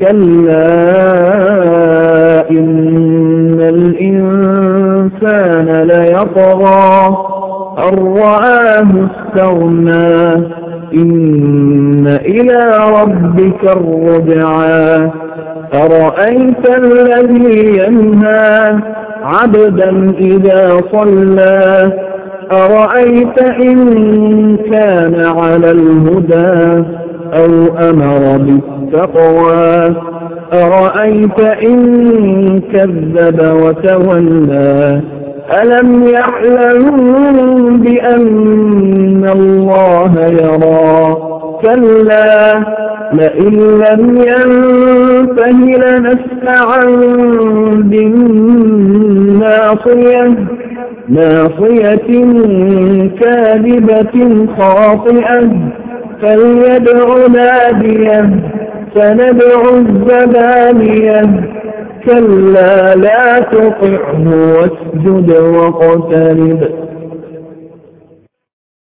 كلا إن الإنسان ليطغى أن رآه استغنى إن إلى ربك الرجعى أرأيت الذي ينهى عبدا إذا صلى أرأيت إن كان على الهدى أو أمر بالتقوى. أرأيت إن كذب وتولى؟ ألم يعلم بأن الله يرى؟ كلا لئن لم ينته لنسمعا بالناصية. ناصية كاذبة خاطئة. فليدع ناديه سندع الزبانية. كلا لا تطعه واسجد واقترب.